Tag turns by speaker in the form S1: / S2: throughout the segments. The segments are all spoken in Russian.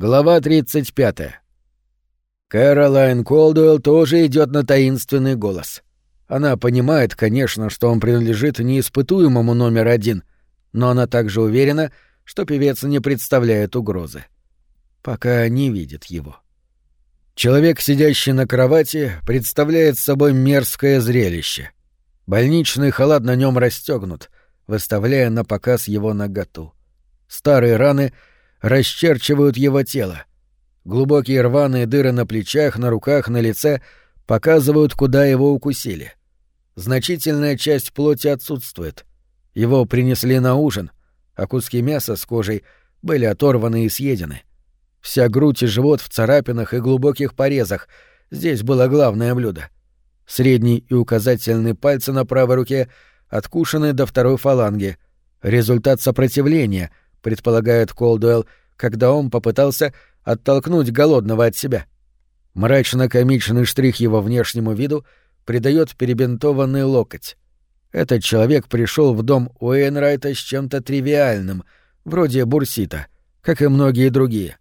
S1: Глава 35. Кэролайн Колдуэлл тоже идет на таинственный голос. Она понимает, конечно, что он принадлежит неиспытуемому номер один, но она также уверена, что певец не представляет угрозы. Пока не видит его. Человек, сидящий на кровати, представляет собой мерзкое зрелище. Больничный халат на нем расстегнут, выставляя на показ его наготу. Старые раны — расчерчивают его тело. Глубокие рваные дыры на плечах, на руках, на лице показывают, куда его укусили. Значительная часть плоти отсутствует. Его принесли на ужин, а куски мяса с кожей были оторваны и съедены. Вся грудь и живот в царапинах и глубоких порезах. Здесь было главное блюдо. Средний и указательный пальцы на правой руке откушены до второй фаланги. Результат сопротивления — предполагает Колдуэлл, когда он попытался оттолкнуть голодного от себя. Мрачно-комичный штрих его внешнему виду придает перебинтованный локоть. Этот человек пришел в дом Уэйнрайта с чем-то тривиальным, вроде бурсита, как и многие другие.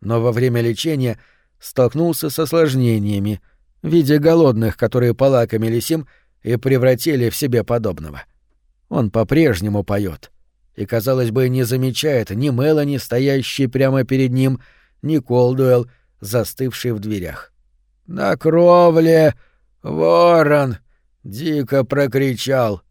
S1: Но во время лечения столкнулся с осложнениями в виде голодных, которые полакомились им и превратили в себе подобного. Он по-прежнему поет и, казалось бы, не замечает ни Мелани, стоящей прямо перед ним, ни Колдуэлл, застывший в дверях. «На кровле! Ворон!» — дико прокричал.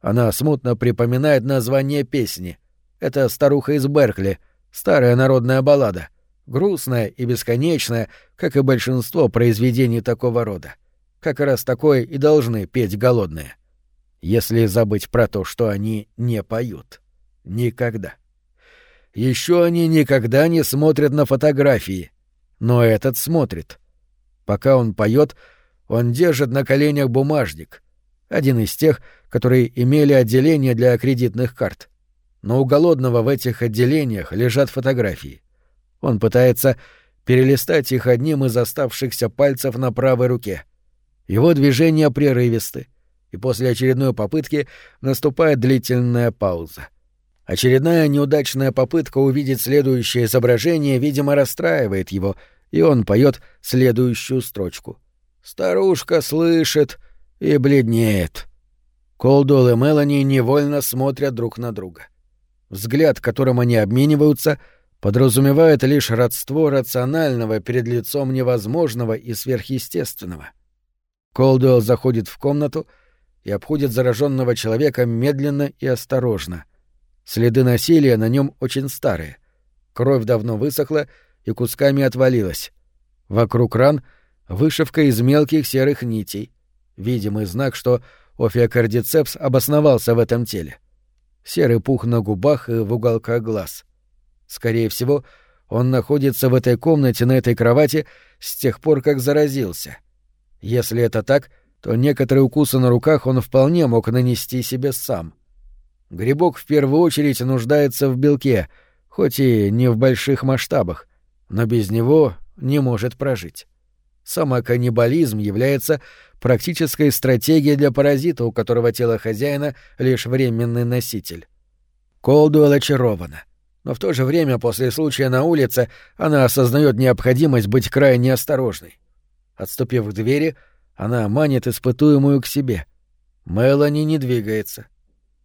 S1: Она смутно припоминает название песни. Это «Старуха из Беркли», старая народная баллада, грустная и бесконечная, как и большинство произведений такого рода. Как раз такое и должны петь голодные. Если забыть про то, что они не поют. Никогда. Еще они никогда не смотрят на фотографии. Но этот смотрит. Пока он поет, он держит на коленях бумажник. Один из тех, которые имели отделение для кредитных карт. Но у голодного в этих отделениях лежат фотографии. Он пытается перелистать их одним из оставшихся пальцев на правой руке. Его движения прерывисты, и после очередной попытки наступает длительная пауза. Очередная неудачная попытка увидеть следующее изображение, видимо, расстраивает его, и он поет следующую строчку. «Старушка слышит и бледнеет». Колдуэлл и Мелани невольно смотрят друг на друга. Взгляд, которым они обмениваются, подразумевает лишь родство рационального перед лицом невозможного и сверхъестественного. Колдуэлл заходит в комнату и обходит зараженного человека медленно и осторожно — Следы насилия на нем очень старые. Кровь давно высохла и кусками отвалилась. Вокруг ран вышивка из мелких серых нитей. Видимый знак, что офиокардицепс обосновался в этом теле. Серый пух на губах и в уголках глаз. Скорее всего, он находится в этой комнате на этой кровати с тех пор, как заразился. Если это так, то некоторые укусы на руках он вполне мог нанести себе сам — Грибок в первую очередь нуждается в белке, хоть и не в больших масштабах, но без него не может прожить. Самоканнибализм является практической стратегией для паразита, у которого тело хозяина — лишь временный носитель. Колдуэлл очарована. Но в то же время после случая на улице она осознает необходимость быть крайне осторожной. Отступив к двери, она манит испытуемую к себе. Мелани не двигается.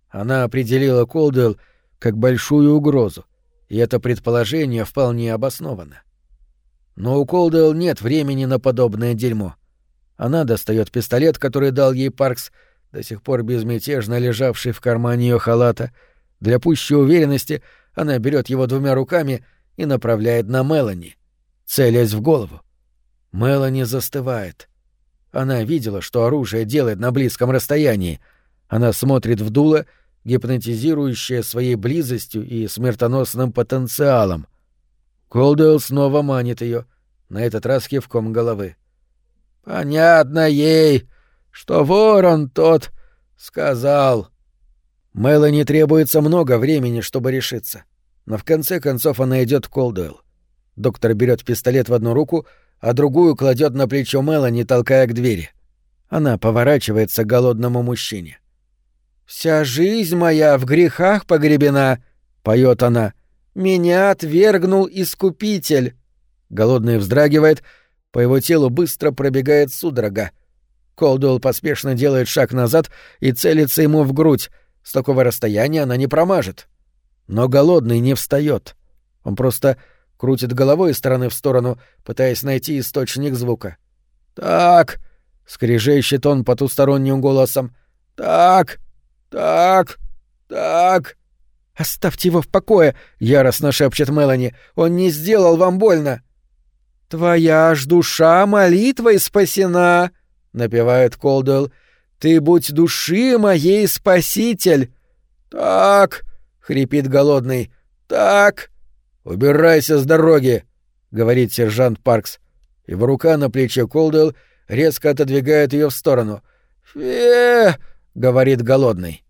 S1: Она определила Колдуэлл как большую угрозу, и это предположение вполне обосновано. Но у Колдуэлл нет времени на подобное дерьмо. Она достает пистолет, который дал ей Паркс, до сих пор безмятежно лежавший в кармане ее халата. Для пущей уверенности она берет его двумя руками и направляет на Мелани, целясь в голову. Мелани застывает. Она видела, что оружие делает на близком расстоянии — она смотрит в дуло, гипнотизирующая своей близостью и смертоносным потенциалом. Колдуэлл снова манит ее, на этот раз кивком головы. «Понятно ей, что ворон тот сказал». Мелани требуется много времени, чтобы решиться. Но в конце концов она идет к Колдуэлл. Доктор берет пистолет в одну руку, а другую кладет на плечо Мелани, толкая к двери. Она поворачивается к голодному мужчине. «Вся жизнь моя в грехах погребена», — поет она. Меня отвергнул Искупитель!» Голодный вздрагивает, по его телу быстро пробегает судорога. Колдуэлл поспешно делает шаг назад и целится ему в грудь. С такого расстояния она не промажет. Но голодный не встает. Он просто крутит головой из стороны в сторону, пытаясь найти источник звука. «Так!» — скрежещет он потусторонним голосом. «Так! Так! Так!» «Оставьте его в покое!» — яростно шепчет Мелани. «Он не сделал вам больно!» «Твоя ж душа молитвой спасена!» — напевает Колдуэлл. «Ты будь души моей спаситель!» «Так!» — хрипит голодный. «Так!» «Убирайся с дороги!» — говорит сержант Паркс. Его рука на плече Колдуэлл резко отодвигает ее в сторону. «Фе!» — говорит голодный.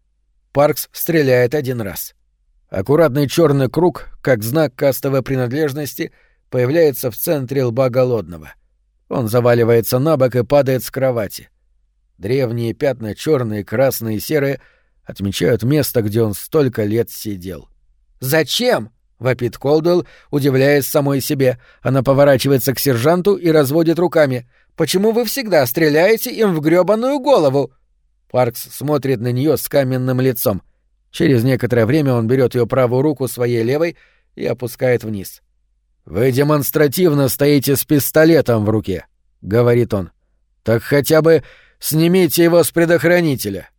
S1: Паркс стреляет один раз. Аккуратный черный круг, как знак кастовой принадлежности, появляется в центре лба голодного. Он заваливается на бок и падает с кровати. Древние пятна черные, красные и серые отмечают место, где он столько лет сидел. «Зачем?» — вопит Колдуэлл, удивляясь самой себе. Она поворачивается к сержанту и разводит руками. «Почему вы всегда стреляете им в грёбаную голову?» Паркс смотрит на нее с каменным лицом. Через некоторое время он берет ее правую руку своей левой и опускает вниз. «Вы демонстративно стоите с пистолетом в руке», — говорит он. «Так хотя бы снимите его с предохранителя».